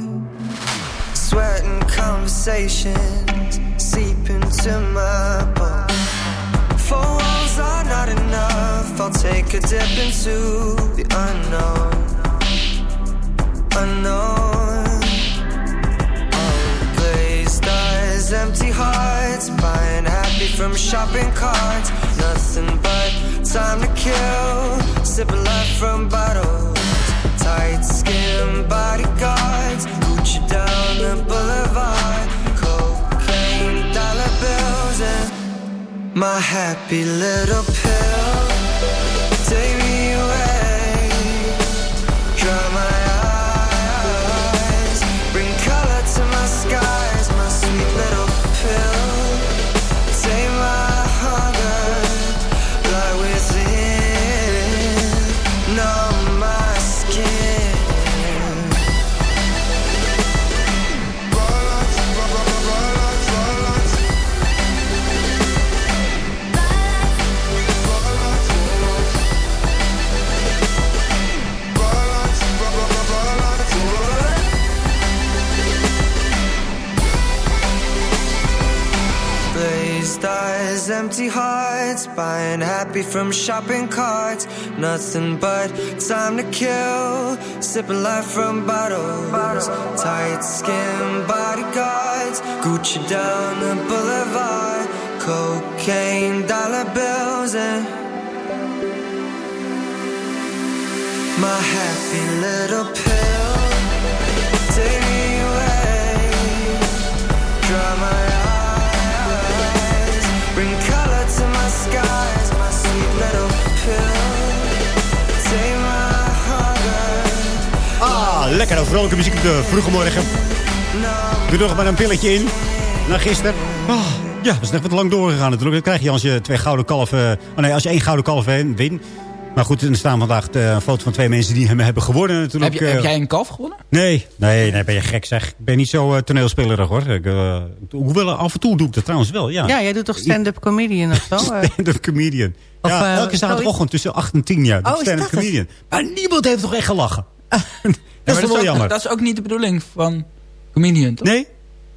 Sweating conversations seep into my bones. Four walls are not enough. I'll take a dip into the. Unknown. My happy little pill. From shopping carts. Nothing but time to kill, sipping life from bottles. Tight skin bodyguards, Gucci down the boulevard. Cocaine, dollar bills, and my happy little pill. Take me away, dry my eyes, bring color to my skies, Ah, lekker vrolijke muziek op de vroege morgen. Doe nog maar een pilletje in. Na gisteren. Ah, ja, dat is net wat lang doorgegaan natuurlijk. Dat krijg je als je twee gouden kalven... Oh nee, als je één gouden kalf wint. Maar goed, er staan vandaag eh, een foto van twee mensen die hem hebben gewonnen natuurlijk. Heb, je, eh. heb jij een kalf gewonnen? Nee, nee, nee, ben je gek zeg. Ik ben niet zo eh, toneelspelerig hoor. Ik, eh, hoewel af en toe doe ik dat trouwens wel, ja. Ja, jij doet toch stand-up comedian of zo? eh? Stand-up comedian. Of, ja, elke zaterdagochtend tussen 8 en 10 jaar. Oh, stand-up het? comedian. Maar niemand heeft toch echt gelachen? Dat is wel ook, jammer. Dat is ook niet de bedoeling van comedian, toch? Nee?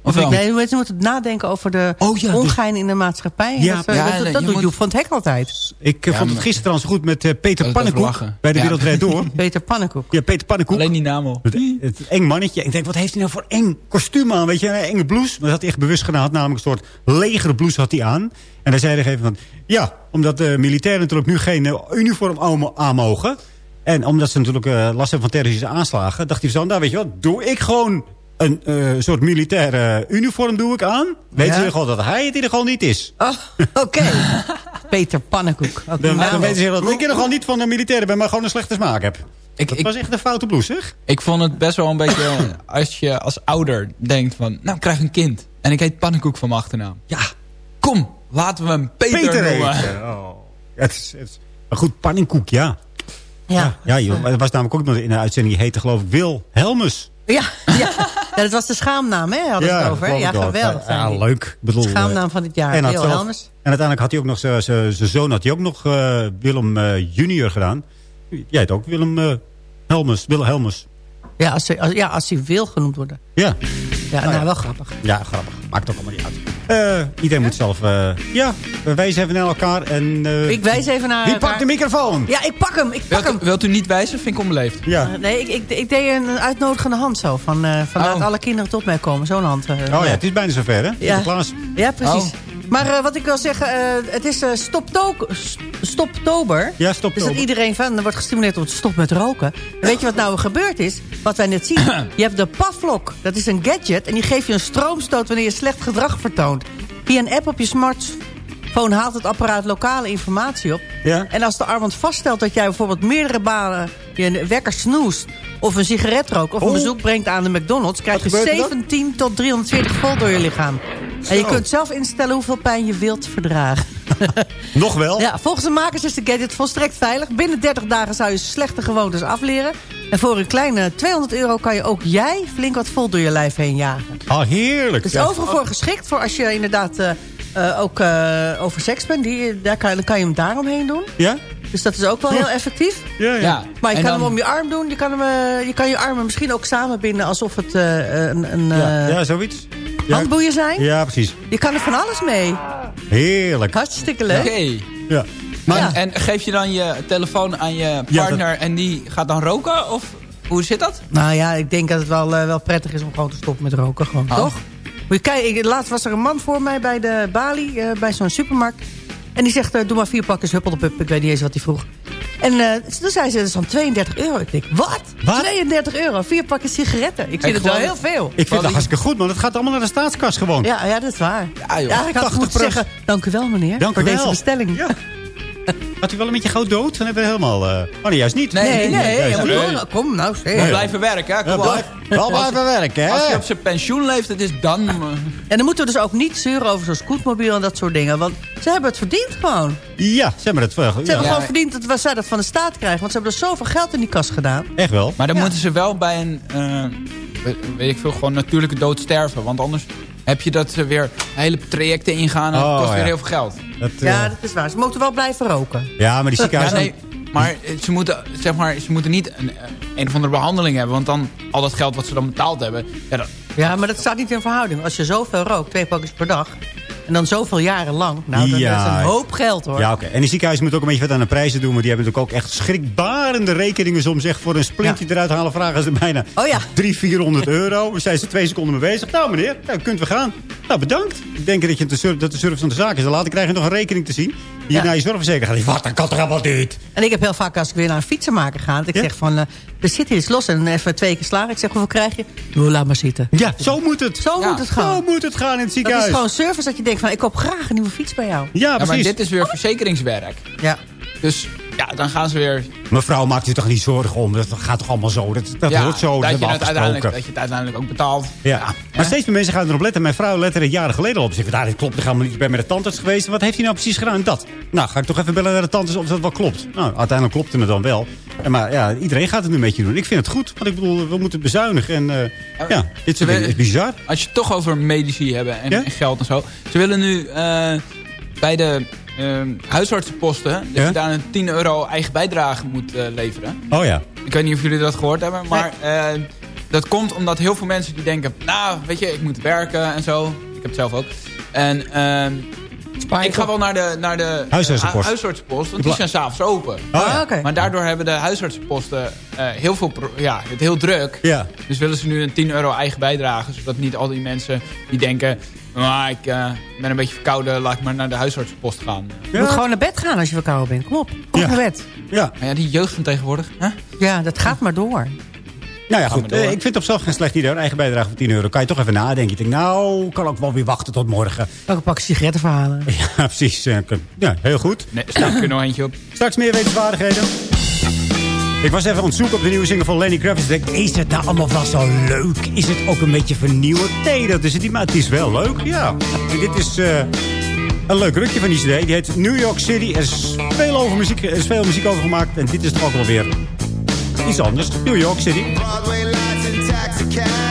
Of wel? Nee, mensen moeten nadenken over de Oh, ja, ongein in de maatschappij. Ja, dat, eh, ja, dat, dat je doet moet- Joep van het Hek altijd. Ik eh, Ja, vond het gisteren trouwens goed met eh, Peter is Pannenkoek. Bij de Ja. Wereld Rijd Door. Peter Pannenkoek. Ja, Peter Pannenkoek. Alleen die naam al. Het, het eng mannetje. Ik denk, wat heeft hij nou voor eng kostuum aan? Weet je, een enge blouse. Maar dat had hij echt bewust gedaan. Had namelijk een soort legere blouse had hij aan. En hij zei er even van... Ja, omdat de militairen natuurlijk nu geen uniform aan- mogen. En omdat ze natuurlijk eh, last hebben van terroristische aanslagen. Dacht hij van, nou weet je wat, doe ik gewoon een eh, soort militaire uniform doe ik aan. Weet Ja? ze gewoon dat hij het in ieder geval niet is. Oh, oké. Peter Pannenkoek. Die Dan, dan weten ze dat ik in ieder geval niet van de militairen ben, maar gewoon een slechte smaak heb. Ik, Dat ik, was echt een foute blouse, zeg. ik vond het best wel een beetje... als je als ouder denkt van... Nou, ik krijg een kind. En ik heet Pannenkoek van mijn achternaam. Ja, Kom, laten we hem Peter, Peter noemen. eten. Oh. Het is, het is, maar goed, pannenkoek, ja. Ja. Ja, joh, er was namelijk ook iemand in de uitzending... die heette geloof ik Wil Helmus. Ja, ja. ja, dat was de schaamnaam, hè? Hadden ze het over. Ja, geweldig. Ja, leuk. Ik bedoel, Schaamnaam eh, van dit jaar. en, zelf- Helmers. en uiteindelijk had hij ook nog zijn- zoon had hij ook nog eh, Willem eh, junior gedaan. Jij heet ook Willem eh, Helmus. Willem Helmus. Ja als, hij, als, ja, als wil genoemd worden. Ja. Ja, nou, ja. wel grappig. Ja, grappig. Maakt ook allemaal niet uit. Eh, iedereen moet zelf... eh, ja, we wijzen even naar elkaar. En, eh, Ik wijs even naar... Wie pakt de microfoon? Ja, ik pak hem, ik pak Wilt, hem. u- wilt u niet wijzen? Vind ik onbeleefd. Ja. Uh, nee, ik, ik, ik deed een uitnodigende hand zo. Van, eh van Oh. laat alle kinderen tot mij komen. Zo'n hand. Oh ja, het is bijna zover, hè? Ja. Ja, precies. Oh. Maar eh, wat ik wil zeggen, eh, het is eh, stopto stoptober. Ja, stop. Dus dat iedereen van, er wordt gestimuleerd om te stoppen met roken. En weet je wat nou gebeurd is? Wat wij net zien. Je hebt de Pavlok. Dat is een gadget. En die geeft je een stroomstoot wanneer je slecht gedrag vertoont. Via een app op je smartphone haalt het apparaat lokale informatie op. Ja. En als de armband vaststelt dat jij bijvoorbeeld meerdere balen... je wekker snoest of een sigaret rookt... of een Oh. bezoek brengt aan de McDonald's... krijg je Wat gebeurt er dan? 17 tot 340 volt door je lichaam. En je kunt zelf instellen hoeveel pijn je wilt verdragen. Nog wel? Ja, volgens de makers is de gadget volstrekt veilig. Binnen 30 dagen zou je slechte gewoontes afleren. En voor een kleine 200 euro kan je ook jij flink wat vol door je lijf heen jagen. Oh, heerlijk. Het is overal voor geschikt voor als je inderdaad eh, eh, ook eh, over seks bent. Die, daar kan, dan kan je hem daaromheen doen. Ja? Dus dat is ook wel heel effectief. Ja, ja. Ja. Maar je En kan dan- hem om je arm doen. Je kan, hem, eh, je kan je armen misschien ook samenbinden alsof het eh, een, een Ja, eh, ja, zoiets. Ja. handboeien zijn. Ja, precies. Je kan er van alles mee. Heerlijk. Hartstikke Oké. leuk. Ja. Maar, Ja. En geef je dan je telefoon aan je Ja, partner en die gaat dan roken? Of hoe zit dat? Nou ja, ik denk dat het wel, wel prettig is om gewoon te stoppen met roken. Gewoon, Oh. toch? Moet je kijken, laatst was er een man voor mij bij de Bali, eh, bij zo'n supermarkt. En die zegt, eh, doe maar vier pakjes huppeldepup. Ik weet niet eens wat hij vroeg. En eh, toen zei ze, dat is dan 32 euro. Ik denk, wat? Wat? 32 euro, vier pakjes sigaretten. Ik vind Ik het wel heel veel. ik vind dat ik- hartstikke goed, man. Het gaat allemaal naar de staatskas gewoon. Ja, ja, dat is waar. Ja, joh. Eigenlijk had ik moeten 80%. zeggen, dank u wel meneer, Dank u voor wel. deze bestelling. Ja. Had u wel een beetje gauw dood? Dan hebben we helemaal... eh Oh nee, juist niet. Nee, Nee, gewoon- kom nou, zeg. Moet blijven werken, hè? Kom blijf, wel blijven werken, hè? Als je op zijn pensioenleeftijd is, dan... eh, En dan moeten we dus ook niet zeuren over zo'n scootmobiel en dat soort dingen. Want ze hebben het verdiend gewoon. Ja, ze hebben het wel. Ze Ja, hebben gewoon verdiend dat we zij dat van de staat krijgen. Want ze hebben er zoveel geld in die kas gedaan. echt wel. Maar dan Ja. moeten ze wel bij een, eh, we- weet ik veel, gewoon natuurlijke dood sterven. Want anders heb je dat ze weer hele trajecten ingaan en Oh, kost weer ja. heel veel geld. Dat, eh, Ja, dat is waar. Ze moeten wel blijven roken. ja, maar die Ja, ziekenhuizen... nee, maar ze moeten, zeg maar ze moeten niet een, eh, een of andere behandeling hebben. Want dan al dat geld wat ze dan betaald hebben... Ja, dat, Ja, maar dat staat niet in verhouding. Als je zoveel rookt, twee pakjes per dag... en dan zoveel jaren lang... nou, dan Ja. is een hoop geld, hoor. Ja, oké. En die ziekenhuizen moeten ook een beetje wat aan de prijzen doen. Maar die hebben natuurlijk ook echt schrikbarende rekeningen soms. Echt voor een splintje eruit halen vragen ze bijna Oh ja. 300, 400 euro. Dan zijn ze twee seconden mee bezig. Nou meneer, nou, kunt we gaan. Nou, bedankt. Ik denk dat, je de dat de service van de zaak is. Dan later krijg je nog een rekening te zien. Die Ja. naar je zorgverzekeraar gaat. Wat, dat kan toch helemaal niet? En ik heb heel vaak als ik weer naar een fietsenmaker ga... dat ik Ja? zeg van, eh, er zit hier iets los en even twee keer slagen. Ik zeg, hoeveel krijg je? Nou, laat maar zitten. Ja, zo moet het. Zo Ja. moet het gaan. Zo moet het gaan in het dat ziekenhuis. is gewoon service dat je denkt van... ik koop graag een nieuwe fiets bij jou. Ja, ja, maar precies. dit is weer verzekeringswerk. Ja. Dus ja, dan gaan ze weer... Mevrouw maakt zich toch niet zorgen om. Dat gaat toch allemaal zo. Dat, dat ja, hoort zo. Dat, dat, je het uiteindelijk, dat je het uiteindelijk ook betaalt. Ja. Maar steeds meer mensen gaan erop letten. Mijn vrouw lette er jaren geleden op. Ze zegt, daar dit klopt. Ik bij met de tandarts geweest. Wat heeft hij nou precies gedaan? Dat. Nou, ga ik toch even bellen naar de tandarts of dat wel klopt. Nou, uiteindelijk klopte het dan wel. En Maar ja, iedereen gaat het nu een beetje doen. Ik vind het goed. Want ik bedoel, we moeten bezuinigen. En eh, ja, dit soort dingen is bizar. Als je het toch over medici hebben en, geld en zo. Ze willen nu eh, bij de eh, huisartsenposten... dat Ja? je daar een 10 euro eigen bijdrage moet eh, leveren. Oh ja. Ik weet niet of jullie dat gehoord hebben, maar eh, dat komt omdat heel veel mensen die denken... Nou, weet je, ik moet werken en zo. Ik heb het zelf ook. En ehm, ik ga wel naar de, naar de Huisartsenpost. hu- huisartsenpost, want die zijn s'avonds open. ja. oké. Maar daardoor hebben de huisartsenposten eh, heel veel, ja, het heel druk. Ja. Dus willen ze nu een 10 euro eigen bijdrage. Zodat niet al die mensen die denken... "Ah, ik eh, ben een beetje verkouden, laat ik maar naar de huisartsenpost gaan. Je moet gewoon naar bed gaan als je verkouden bent. Kom op, kom Ja. naar bed. Ja. Maar ja, die jeugd van tegenwoordig. Hè? Ja, dat gaat maar door. Nou ja, goed. eh, ik vind het op zich geen slecht idee. Een eigen bijdrage van 10 euro. Kan je toch even nadenken. Je denkt, nou, kan ook wel weer wachten tot morgen. Ook een pak sigaretten verhalen. Ja, precies. Ja, heel goed. Nee, staat er nog eentje op. Straks meer wetenswaardigheden. Ik was even aan het zoeken op de nieuwe single van Lenny Kravitz. Ik denk, is het nou allemaal wel zo leuk? Is het ook een beetje vernieuwend? Nee, dat is het niet, maar het is wel leuk, ja. En dit is eh, een leuk rukje van die cd. Die heet New York City. Er is veel, over muziek, veel muziek over gemaakt. En dit is toch ook wel weer iets anders. New York City. Broadway lights and taxi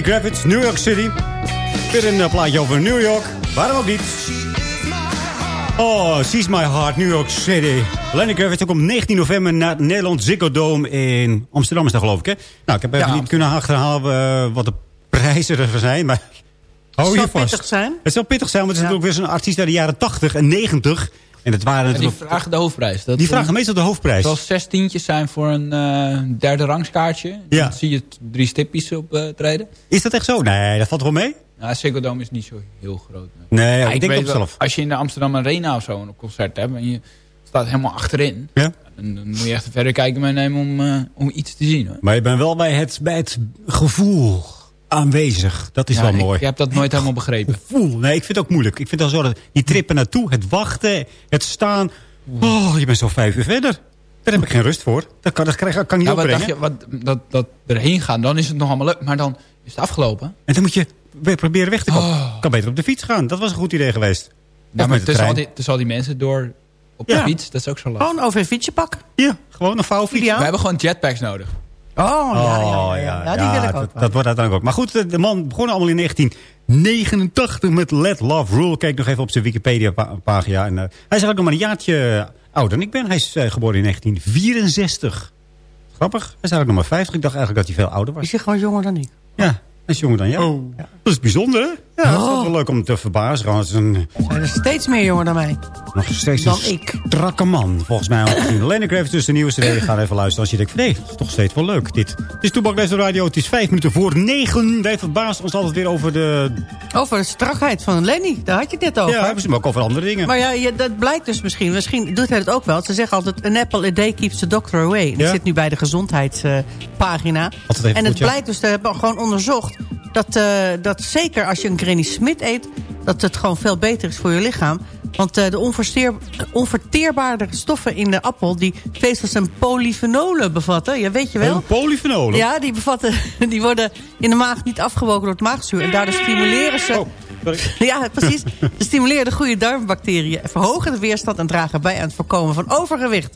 Lenny Kravitz, New York City. Weer een eh, plaatje over New York. Waarom ook niet? Oh, She's My Heart, New York City. Lenny Kravitz komt 19 november naar het Nederland Ziggo Dome in Amsterdam is dat geloof ik, hè? Nou, ik heb even Ja. niet kunnen achterhalen eh, wat de prijzen er zijn, maar... Hou Het je zal pittig zijn. Het zal pittig zijn, want het is ook weer zo'n artiest uit de jaren 80 en 90. En het waren En die vragen de hoofdprijs. Dat Die vragen meestal de hoofdprijs. Zoals zes tientjes zijn voor een eh, derde rangskaartje. Ja. Dan zie je drie stipjes op eh, treden. Is dat echt zo? Nee, dat valt wel mee. Nou, Ziggo Dome is niet zo heel groot. nee. Nee, Ja, ik denk dat wel, zelf. Als je in de Amsterdam Arena of zo een concert hebt... en je staat helemaal achterin... Ja. Dan, dan moet je echt verder kijken meenemen om, eh, om iets te zien. Hoor. Maar je bent wel bij het, bij het gevoel aanwezig. Dat is Ja, wel mooi. Ik heb dat nooit helemaal begrepen. Gevoel. Nee, ik vind het ook moeilijk. Ik vind het zo dat die trippen naartoe, het wachten, het staan. Oh, je bent zo vijf uur verder. Daar heb ik geen rust voor. Dat kan, dat krijg, kan ik niet Ja, wat opbrengen. dacht je, wat, dat, dat erheen gaan, dan is het nog allemaal leuk. Maar dan is het afgelopen. En dan moet je weer proberen weg te komen. Kan beter op de fiets gaan. Dat was een goed idee geweest. Ja, maar met de tussen al, trein. die, tussen al die mensen door op Ja. de fiets, dat is ook zo lastig. Gewoon over een fietsje pakken. Ja, gewoon een vouwfiets. We hebben gewoon jetpacks nodig. Oh, ja, ja, ja, Oh, ja. Ja, die wil ik ook dat, dat wordt uiteindelijk ook. Maar goed, de, man begon allemaal in 1989 met Let Love Rule. Kijk nog even op zijn Wikipedia-pagina. En, eh, hij is eigenlijk nog maar een jaartje ouder dan ik ben. Hij is eh, geboren in 1964. Grappig. Hij is eigenlijk nog maar 50. Ik dacht eigenlijk dat hij veel ouder was. Is je gewoon jonger dan ik? Ja, hij is jonger dan jou. Dat is bijzonder, hè? Ja, dat is Oh. wel leuk om te verbazen. Is een, Zijn er steeds meer jonger dan mij. nog steeds Dan een ik. strakke man. Volgens mij. Lenny Kravitz dus de nieuwe CD. Ga even luisteren als je denkt nee, dat is toch steeds wel leuk dit. Het is Toebak Radio. Het is vijf minuten voor negen. Wij verbaast ons altijd weer over de... Over de strakheid van Lenny. Daar had je het net over. Ja, maar ook over andere dingen. Maar ja, dat blijkt dus misschien. Misschien doet hij het ook wel. Ze zeggen altijd, an apple a day keeps the doctor away. Dat Ja. zit nu bij de gezondheidspagina. En goed, het ja. blijkt dus, ze hebben gewoon onderzocht... Dat, eh, dat zeker als je een Granny Smit eet... dat het gewoon veel beter is voor je lichaam. Want eh, de onverteerbare stoffen in de appel... die vezels en polyfenolen bevatten. Ja, weet je wel? Oh, polyfenolen? Ja, die, bevatten, die worden in de maag niet afgewogen door het maagzuur. En daardoor stimuleren ze... Ja, precies. Ze stimuleren de goede darmbacteriën, verhogen de weerstand en dragen bij aan het voorkomen van overgewicht.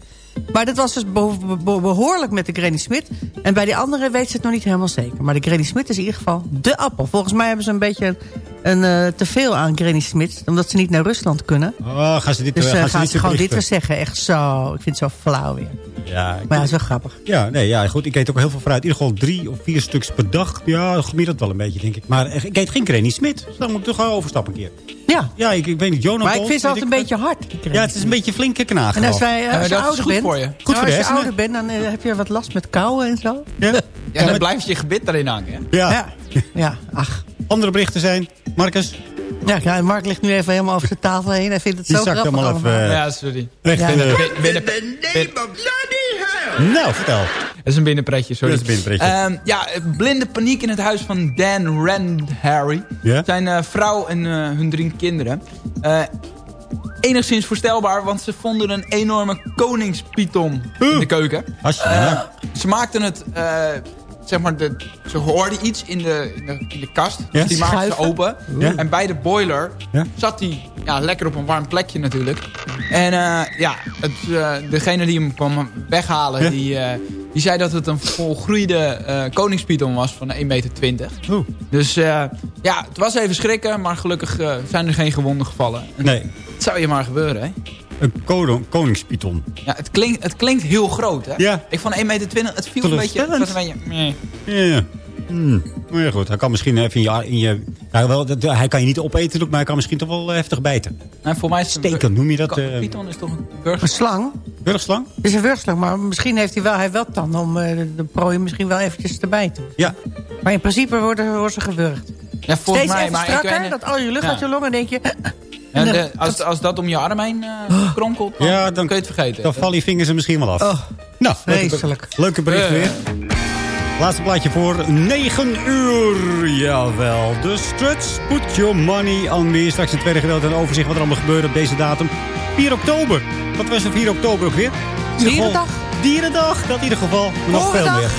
Maar dit was dus beho- be- behoorlijk met de Granny Smit. En bij die andere weet ze het nog niet helemaal zeker. Maar de Granny Smit is in ieder geval de appel. Volgens mij hebben ze een beetje een, eh, te veel aan Granny Smit. Omdat ze niet naar Rusland kunnen. Oh, gaan ze dit, Dus eh, eh, gaan ze gaan niet ze gewoon dit weer zeggen. Echt zo. Ik vind het zo flauw weer. Ja, ik- Maar ja, dat is wel grappig. ja, nee, ja, goed. Ik eet ook heel veel fruit. In ieder geval drie of vier stuks per dag. Ja, gemiddeld wel een beetje, denk ik. Maar ik eet geen Granny Smit. Dus dan moet ik toch wel overstappen een keer. Ja. Ja, ik, ik weet niet. Jonathan. Maar ik vind ze altijd een beetje hard. Ja, het is een beetje flinke knagen. En als, wij, eh, Ja, als je dat is ouder goed bent, voor je. Goed voor de als je ouder bent, dan eh, heb je wat last met kauwen en zo. Ja? Ja, dan blijft je gebit daarin hangen. Hè? Ja. Ja, ja ach. Andere berichten zijn, Marcus, Ja, ja, Mark ligt nu even helemaal over de tafel heen. Hij vindt het die zo grappig helemaal even allemaal. eh, Ja, sorry. weg. Ja. in de- Binnen, binnen, Nou, vertel. dat is een binnenpretje, sorry. Dat is een binnenpretje. Ehm, ja, blinde paniek in het huis van Dan Randharry. Ja? Zijn eh, vrouw en eh, hun drie kinderen. Eh, enigszins voorstelbaar, want ze vonden een enorme koningspython in de keuken. Als je, ja. Ze maakten het, eh, zeg maar, de, ze hoorden iets in de, in de, in de kast. Dus die maakten ze open. Ja. En bij de boiler Ja? zat hij ja, lekker op een warm plekje natuurlijk. En eh, ja, het, eh, degene die hem kwam weghalen, Ja? die, eh, die zei dat het een volgroeide eh koningspython was van 1,20 meter. Oeh. Dus eh, ja, het was even schrikken, maar gelukkig zijn er geen gewonden gevallen. En Nee, Het zou je maar gebeuren, hè? Een koning, koningspython. Ja, het klinkt, het klinkt heel groot, hè? Ja. Ik vond 1,20 meter, het viel een beetje... Het was een beetje meh. Ja. Hmm. Maar ja, goed. Hij kan misschien even in je... In je ja, wel, dat, hij kan je niet opeten, maar hij kan misschien toch wel eh, heftig bijten. En voor mij is Steken, noem je dat? Ko- eh Python is toch een slang? Wurgslang? Het is een wurgslang, maar misschien heeft hij wel, hij wel tanden om eh, de, prooi misschien wel eventjes te bijten. Ja. Maar in principe worden, worden ze gewurgd. Ja, volgens Steeds mij, even maar ik dat al je lucht Ja. uit je longen, denk je... en en de- dan- als, als dat om je arm heen eh, kronkelt, dan, Ja, dan- kun je het vergeten. Dan vallen je vingers er misschien wel af. Oh, nou, leuke- vreselijk. Leuke bericht Eh. weer. Laatste plaatje voor 9 uur. Jawel. De Struts. Put your money on me. Straks het tweede gedeelte een overzicht wat er allemaal gebeurt op deze datum. 4 oktober. Wat was er 4 oktober ook weer? Dierendag. Dierendag. Dat in ieder geval. Nog veel meer.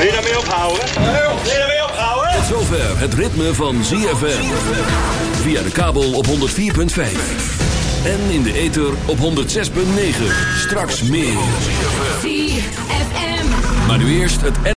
Wil je daarmee ophouden? Wil je daarmee ophouden? Tot zover het ritme van ZFM. Via de kabel op 104.5. En in de ether op 106.9. Straks meer. ZFM. Maar nu eerst het